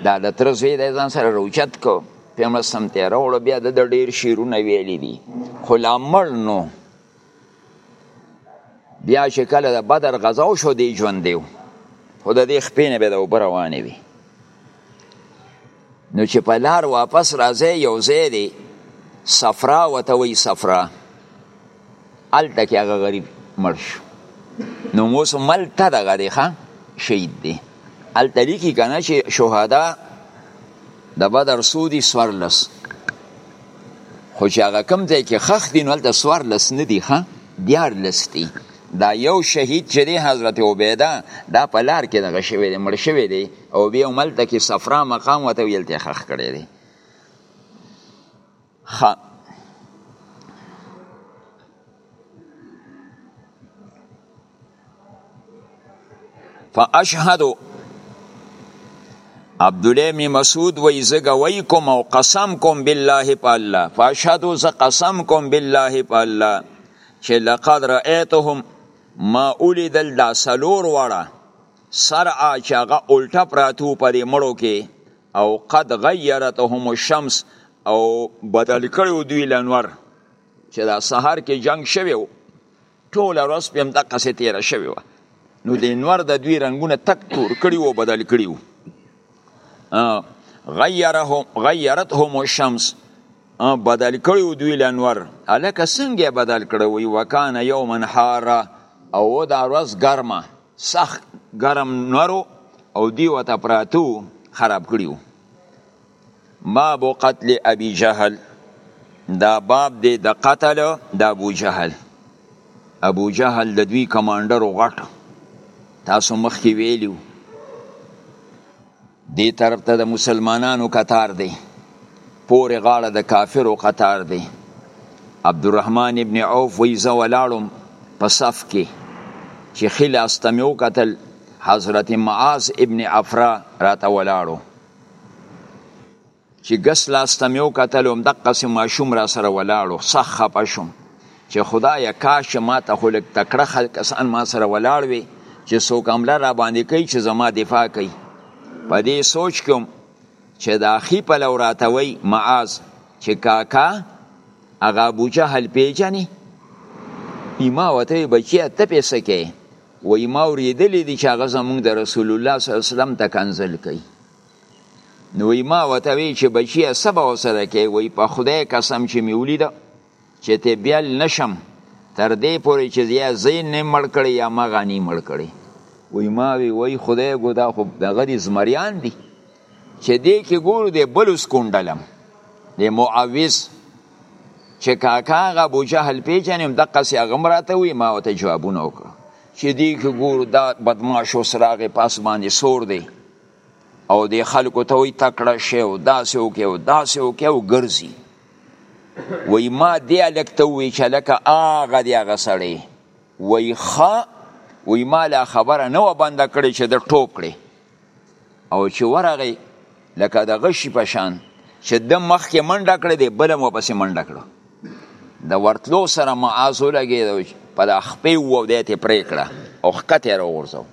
دا د تر زوی د ځان سره روچت کو پیغمبر سم ته راوړ بیا د ډیر شیرونه ویلې دي خو لا مړ نو بیا چې کله د بدر غزا شو دی ژوند دیو خو د دې خپې نه به د اوبه روانې وي نو چې په لار واپس راځي یو ځای دی صفرا ورته وایي صفرا هلته کې هغه غریب مړ شو نو اوس ملته دغه دی ښه شهید دی هلته لیکي کنه چې شهدا د بدر سودی سورلس خو چې هغه کم ځای کې خخ دي نو هلته سورلس نه دي ښه دیارلس دي دا یو شهید چې دی حضرت عبیده دا په لار کې دغه شوی دی مړ شوی دی او بیا هملته کې صفرا مقام ورته ویلته خخ کړی دی خ. فاشهد عبد الله می مسعود وای زګوي کوم او قسم کوم بالله په الله فاشهد ز قسم کوم بالله په الله چې لقد رايتهم ما اولیدل دا سلور وړه سرعه چې هغه الټه پراتو په دې مړو کې او قد غیرتهم الشمس او بدل کړو دوی لنور چې دا سهار کې جنگ شوی وو ټول ورځ په همدا قصې تیر شوی و نو د انور د دوی رنگونه تک تور کړي وو بدل کړي وو غیرهم غیرتهم الشمس بدل کړي وو دوی لنور الکه څنګه بدل کړو وی وکانه یومن حاره او دا ورځ ګرمه سخت ګرم نورو او دی وته پراتو خراب کړیو باب قتل ابي جهل دا باب دی د قتل د ابو جهل ابو جهل د دوی کمانډر غټ تاسو مخکې ویلیو دی طرف ته د مسلمانانو قطار دی پورې غاړه د کافرو قطار دی عبدالرحمن ابن عوف وی زه ولاړم په صف کې چې خلاص ته مې وکتل حضرت معاذ ابن عفرا راته ولاړو چې ګس لاس ته مې وکتل همدقسې ماشوم راسره ولاړ و سخت خفه شوم چې خدایه کاش چې ماته خو لږ تکړه کسان ما سره ولاړ وي چې څوک حمله راباندې کوي چې زما دفاع کوي په دې سوچ کې وم چې دا ښي پلو راته وایي معاذ چې کاکا هغه ابوجهل پیژنې ما ورته ویل بچیه ته پې څه کوې وایي ما اورېدلي دي چې هغه زمونږ د رسول الله صلی الله علیه وسلم ته کنځل کوي نو وی ما وته وی چې بچیا سبا وسره کې وی په خدای قسم چې می ولیده چې ته بیا نشم تر دې پورې چې یا زین نه مړ کړي یا ما غانی مړ کړي وی ما وی وی خدای ګودا خو د غری زمریان دي چې دې کې ګورو دې بلوس کونډلم دې معوذ چې کاکا غ ابو جهل پیژنم د قصې غمراته وی ما وته جوابونه وکړه چې دې کې ګورو دا بدمعشو سراغ پاس باندې سور دی او دی خلکو ته وی تکړه شی او داسې وکې او داسې وکې او ګرځي وی ما دی هلک ته وی چې هلکه هغه دی هغه سړی وی ښه وی ما لا خبره نه وه بنده کړې چې د ټوپ کړې او چې ورغی لکه د غشي په شان چې د مخکې منډه کړې دی بل هم ورپسې منډه کړه د ورتلو سره معاذ ولګېد په د خپې وو دی ته پرې کړه او ښکته یې راوغورځوه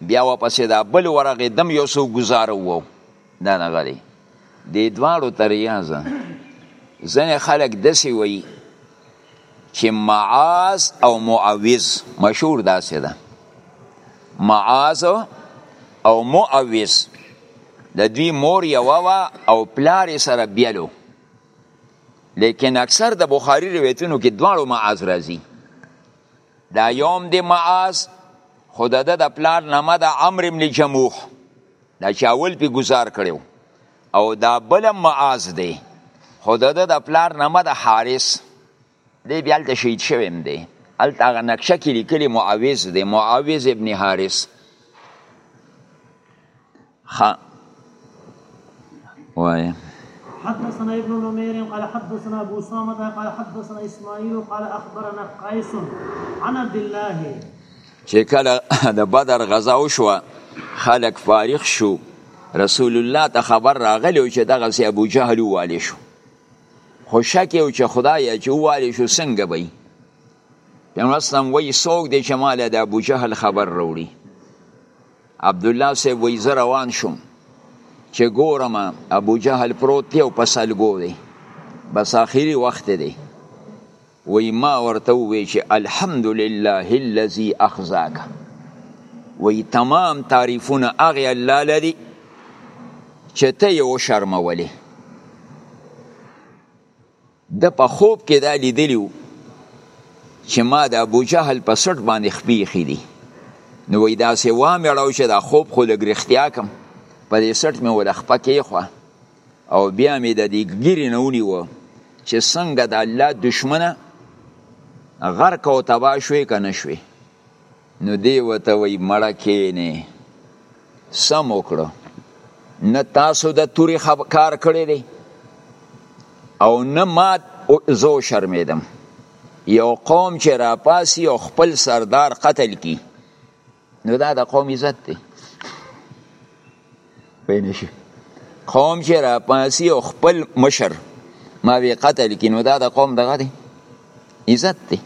بیا وپسې دا بل ورغې دم یو سو گزاره وو دا نغلی دی دوارو تریازه زن خلق دسی وی چې معاذ او معوذ مشهور داسې ده معاذ او معوذ د دوی مور یوه وه او پلار سره بیلو لیکن اکثر د بخاری روایتونو کې دواړو معاذ راځي دا یوم دی معاذ خود ده د پلار نامه د عمر ابن جموح دا چاول پی گزار کړو او دا بل معاذ دی خود ده د پلار نامه د حارث دی بیا د شهید شویم دی الته هغه نقشه کې لیکلی معاوز دی معاوز ابن حارث خا وای حدثنا ابن نمير قال حدثنا ابو سامه قال حدثنا اسماعيل قال اخبرنا قيس عن عبد الله چې کله د بدر غزا وشو خلک فارغ شو رسول الله ته خبر راغلی چې دغه سي ابو جهل والی شو خو شک یو چې خدای چې والی شو څنګه به پیغمبر اسلام وایي څوک دی چې مال د ابو جهل خبر راوړي عبدالله صاحب وایي زه روان شوم چې ګورم ابو جهل پروت دی او په سلګو دی بس آخري وخت دی وایي ما ورته ووی چې الحمدلله الذي اخزاک وایي تمام تعریفونه هغې الله لري چې ته یې وشرمولې ده په خوب کې دا لیدلی و چې ما د ابو جهل په سټ باندې خپې ایښې دي نو وایي داسې وامړاو چې دا خوب خو لږ رښتیا کم په دې سټ مې وله خپه کېښوه او بیا مې د دې ګیرې نه ونیوه چې څنګه د الله دشمنه غرق او تباه شوې که نه شوې نو دی وته وی مړه کینې سم وکړو نه تاسو د توري کار کړی دی او نه ما زو شرمیدم یو قوم چې راپاسی او خپل سردار قتل کی نو دا د قوم عزت دی پینشي قوم چې را پاسی او خپل مشر ما وی قتل کینو دا د قوم دغه دی عزت دی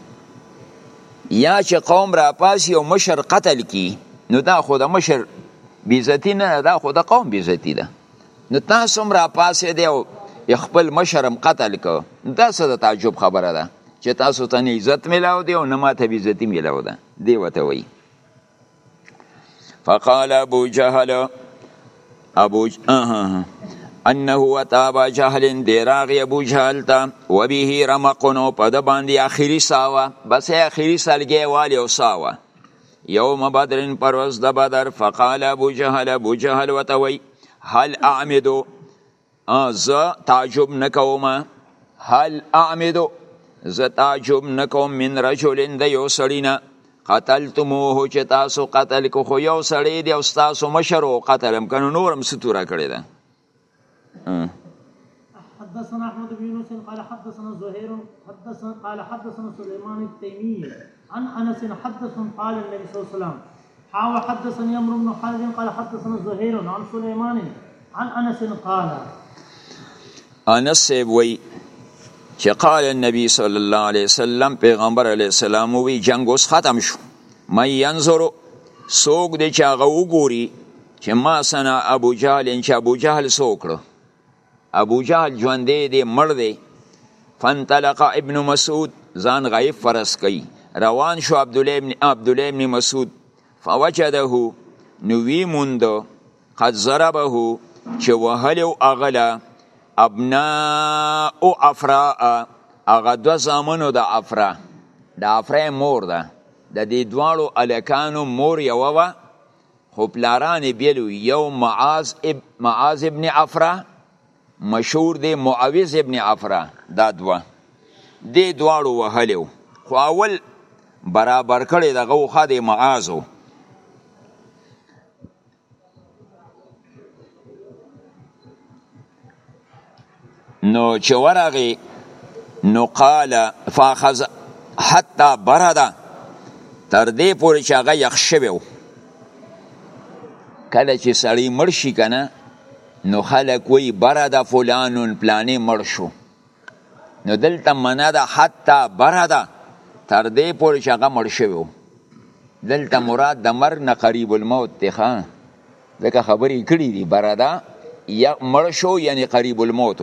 یا چې قوم را پاسی او مشر قتل کی نو دا خو د مشر بیزتی نه دا خو د قوم بیزتی ده نو تاسو هم را پاسې دی او خپل مشرم قتل کو دا څه د تعجب خبره ده چې تاسو ته نه عزت ملاو دی او نه ماته بیزتی ملاو ده دی وته وایي فقال ابو جهل ابو ج... آه. انه وتابا جهل دی راغی ابو جهل ته و به رمقنو په د باندې اخیری ساوه بس اخیری سلګی والی او ساوه یوم بدرن پر ورځ د بدر فقال ابو جهل ابو جهل وتوي هل اعمدو زه تعجب نکوم هل اعمدو زه تعجب نکوم من رجلین د یو سړی نه قتلتموه چې تاسو قتل کو خو یو سړی دی او تاسو مشر او قتلم کنه نورم ستوره کړی ده حدثنا احمد بن يونس قال حدثنا زهير حدثنا قال حدثنا سليمان التيمي عن انس حدث قال النبي صلى الله عليه وسلم حا وحدثني امر بن خالد قال حدثنا زهير عن سليمان عن انس قال انس وی چې قال النبي صلى الله عليه وسلم پیغمبر علیه السلام وی جنگ اوس ختم شو مې ينظر سوق دي چې هغه وګوري چې ما سنا ابو جهل چې ابو جهل سوکړو ابو جهل ژوندې دی مړ دی فانطلق ابن مسعود ځان غیب فرض کوي روان شو عبد الله ابن عبد الله ابن مسعود فوجده نو وی موند قد ضربه چې وهل او اغلا ابنا او افرا اغه دو زامنو د افرا د افرا مور ده د دې دواړو الکانو مور یو و خو پلاران یې بیل وي یو معاذ اب معاذ ابن عفره مشهور دی معاوز ابن عفره دا دوه دې دواړو وهلی خو اول برابر کړی دغه وخه دی معاذ و نو چې ورغی نو قال فاخذ حتا برده تر دې پورې چې هغه یخ شوی و کله چې سړی مړ شي که نه نو خلک وایي برده فلانون پلانې مړ شو نو دلته منه ده حتی برده تر دې پورې چې هغه مړ شوی و دلته مراد د مرګ نه قریب الموت دی ښه ځکه خبرې کړې دي بردا یا مړ شو یعنی قریب الموت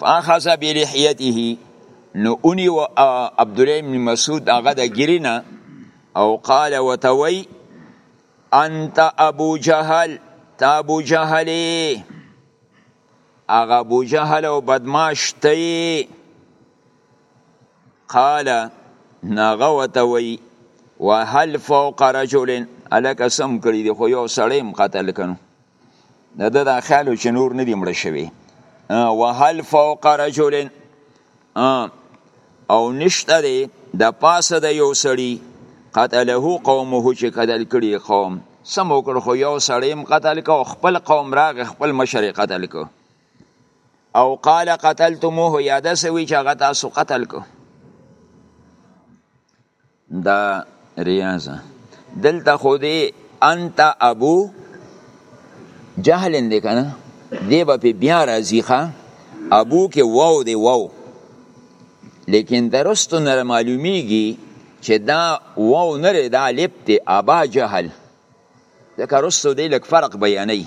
فاخذ بلحیته نو اونی و عبد الله بن مسعود هغه د ګرینا او قال وتوي انت ابو جهل تا ابو جهل هغه ابو جهل او بدماش ته قال ناغه وته وی وهل فوق رجل الک سم کړی دی خو یو سړی هم قتل کنو د د خیالو چې نور نه دی مړ شوی وهل فوق رجل او نشته دی د پاسه د یو سړي قتله قومه چې قتل کړي قوم سم وکړ خو یو سړی هم قتل کو خپل قوم راغ خپل مشر قتل کو او قال قتلتموه یاده سوي چې هغه تاسو قتل کو دا ریاضه دلته خو دی انت ابو جهلن دی کنه دی به په بیا راځي ښه ابو کې واو دی واو لیکن درستو نه معلومیږي چې دا واو نه دی دا الف دی ابا جهل ځکه رستو دی لږ فرق بیانوي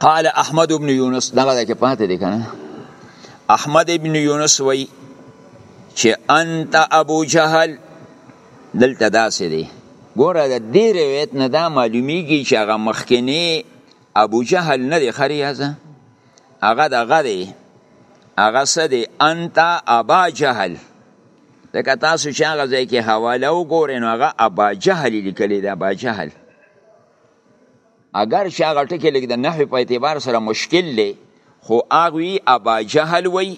قال احمد ابن یونس دغه د کې پاتې دی کنه احمد ابن یونس وای چې انت ابو جهل دلته داسې دی ګوره د دې روایت نه دا معلومیږي چې هغه مخکنی ابو جهل نه دی خریازه هغه دغه دی هغه څه دی انت ابا جهل لکه تاسو چې هغه ځای کې حواله وګورئ نو هغه ابا جهل لیکلی دی ابا جهل اگر چې هغه ټکی لږ د نحوې په اعتبار سره مشکل دی خو هغوی ابا جهل وی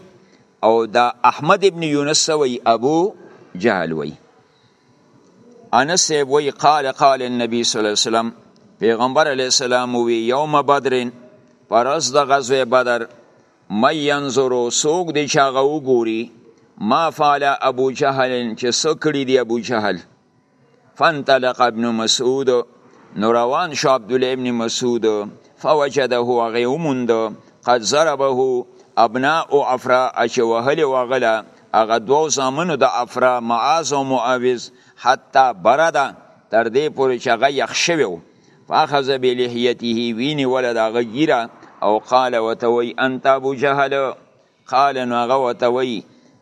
او دا احمد ابن یونس وی ابو جهل وی انس وی قال قال النبي صلی الله علیه وسلم پیغمبر علیه السلام وی یوم بدر پرز د غزوه بدر مې ينظرو سوق دی چې هغه وګوري ما فعل ابو جهل چې سکړي دی ابو جهل فانطلق ابن مسعود نو روان شو عبد الله ابن مسعود فوجده هغه وموند قد ضربه ابناء افرا چې وهلې وغله هغه دوو زامنو د افرا معاذ او معاوز حتی برده تر دې پورې چې هغه یخ شوی و فاخذ بلحیته ویني وله د هغه ګیره او قال وتوی انت ابو جهل قال نو هغه وته وی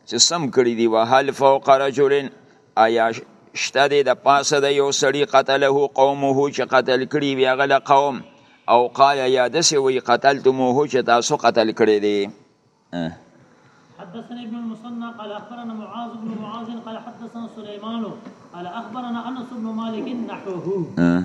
چې سم کړی دی وهل فوق رجل آیا شته دی د پاسه د یو سړی قتله قومه چې قتل کړی وی هغه له قوم او قال یا دسې وی قتلتموه چې تاسو قتل کړی دی حدثنا ابن المصنع قال اخبرنا معاذ بن معاذ قال حدثنا سليمان قال اخبرنا انس بن مالك نحوه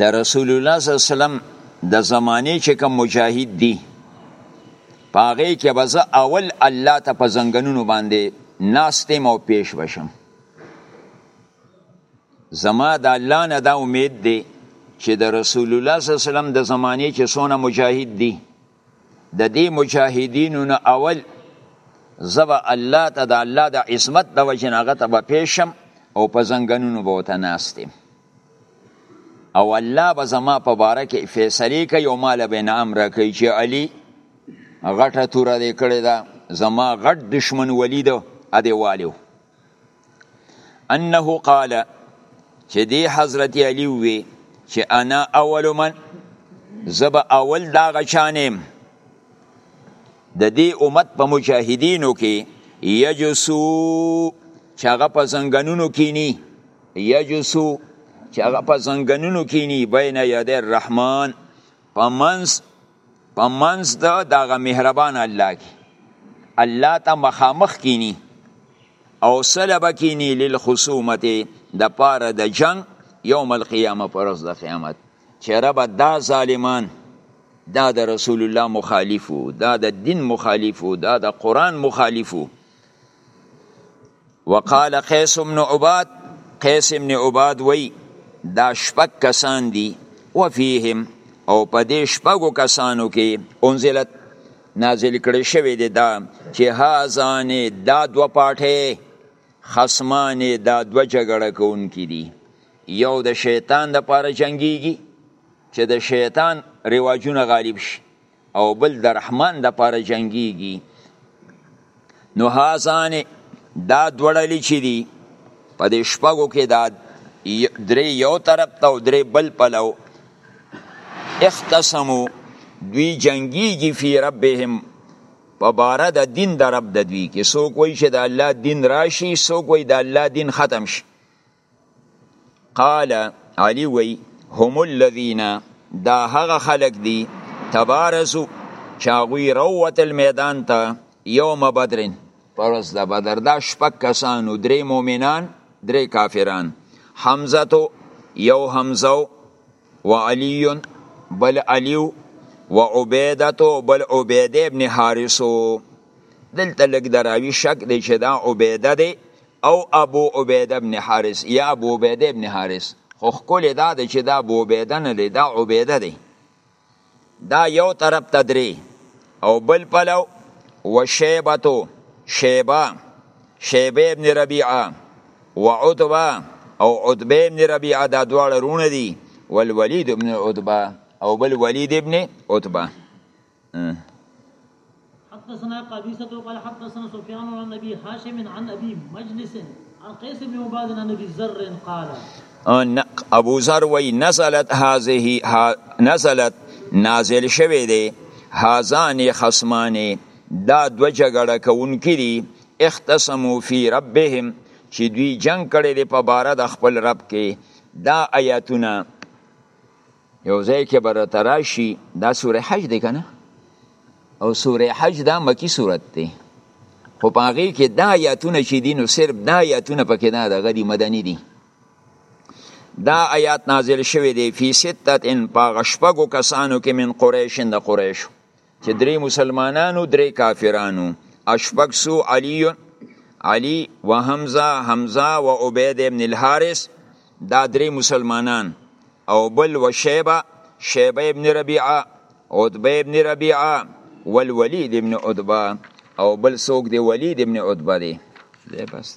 د رسول الله صلی الله علیه وسلم د زمانه چې کوم مجاهد دی پاغه کې بزه اول الله ته په زنګنونو باندې ناستې مو پیش بشم زما د الله نه دا امید دی چې د رسول الله صلی الله علیه وسلم د زمانه چې سونه مجاهد دی د دې مجاهدینو نه اول زبا الله ته د الله د عصمت د وجه نه غته به پیشم او په زنګنونو به وته ناستم او الله به زما په باره کې فیصلې کوي او مال به انعام راکوي چې علي غټه توره دی کړې ده زما غټ دشمن ولید ادې والیو انه قال چې دی حضرت علي وی چې انا اول من زب اول دا غچانم د دې امت په مجاهدینو کې یجسو چې هغه په زنګنونو کې نی یجسو چې هغه په زنګنونو کینی بین یدی الرحمن په منځ په منځ د دغه مهربان الله کې الله ته مخامخ کینی او سلب کینی للخصومت د پاره د جنگ یوم القیامه پر ورځ د قیامت چې رب دا ظالمان دا د رسول الله مخالفو دا د دین مخالفو دا د قران مخالفو وقال قیس بن عباد قیس بن عباد وی دا شپک کسان دی وفیهم او په دې شپږو کسانو کې انزلت نازل کړي شوی دی دا چې هازان دا دو پاټه خصمان دا دو جګړه کوونکې دي یو د شیطان د پاره جنگیږي چې د شیطان رواجونه غالب شي او بل د رحمان د پاره جنگيږي نو هازان دا دوړلې چې دي په دې شپږو کې دا درې یو طرف ته او درې بل پلو اختصمو دوی جنگیږي فی ربهم په باره د دین د رب د دوی کې څوک وایي چې د الله دین راشي څوک وایي د الله دین ختم شي قال علی وی هم الذین دا هغه خلق دی تبارزو چاغوی روتل میدان ته یوم بدر پرز د بدر دا شپک کسانو درې مؤمنان درې کافران حمزه تو یو حمزه و علی بل علیو و عبیده تو بل عبیده ابن حارثو دلته لګ دراوی شک دی چې دا عبیده دی او ابو عبیده ابن حارث یا ابو عبیده ابن حارث خو خکل دا دی چې دا ابو عبیده نه دی دا عبیده دی دا یو طرف ته درې او بل پلو و شیبتو شیبه شیبه ابن ربیعه و عتبه او عتبه ابن ربیعه دا دواړه رونه دي والولید ابن عتبه او بل ولید ابن عتبه حدثنا قبيصة قال حدثنا سفيان عن نبي هاشم عن ابي مجلس عن قيس بن عباد عن ابي ذر قال ابو ذر وی نزلت هذه نزلت نازل شوه دی هازان خصمانه دا دو جګړه کوونکې دي اختصمو فی ربهم چې دوی جنگ کړي دي په بار د خپل رب کې دا آیاتونه یو ځای کې برته راشي دا سوره حج دی کنه او سوره حج دا مکی سورت دی خو په هغه کې دا آیاتونه چې دي نو صرف دا آیاتونه پکې نه دغه دي مدني دي دا آیات نازل شوی دی فی ستت ان پاغ شپږو کسانو کې من قریش د قریش چې درې مسلمانانو درې کافرانو اشپک سو علی علی و حمزه حمزه و عبید ابن الحارث دا درې مسلمانان او بل و شیبه شیبه ابن ربیعه عتبه ابن ربیعه والولید ابن عتبه او بل څوک دی ولید ابن عتبه دی زه بس